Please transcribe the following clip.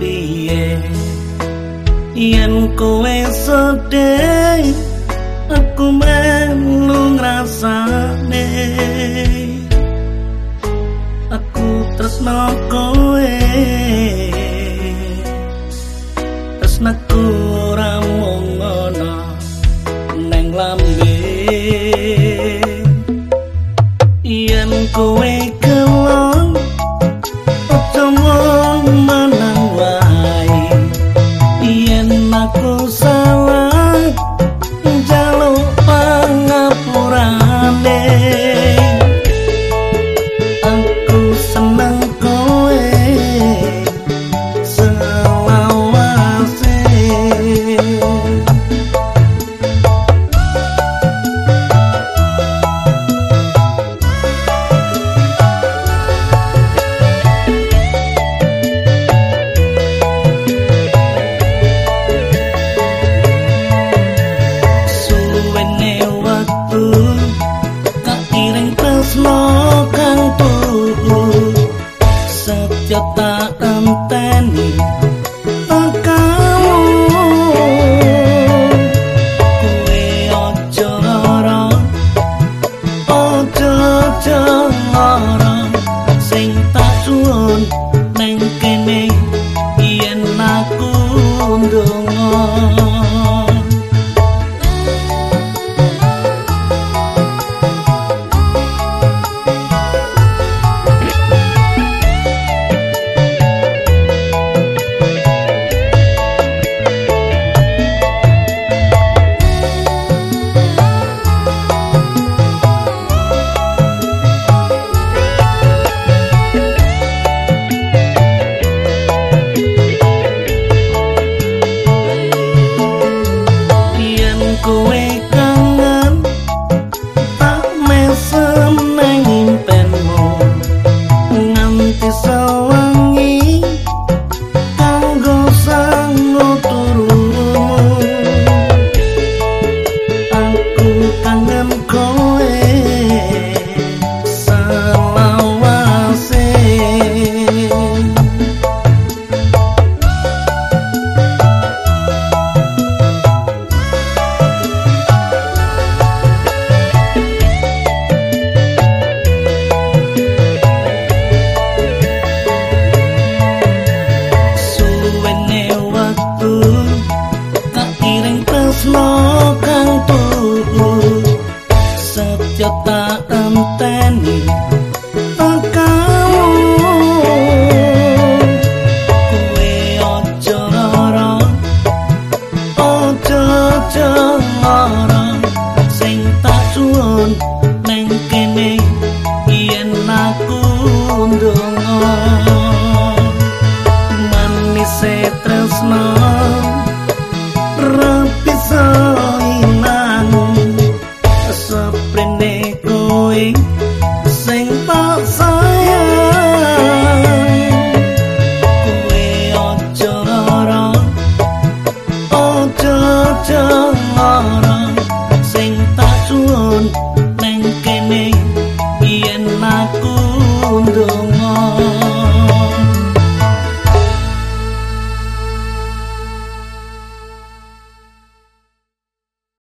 piye? Yen kowe sedih aku melu ngrasane. Aku tresno kowe tresnaku ora mung ana neng lambe. Yen kowe yen Oh,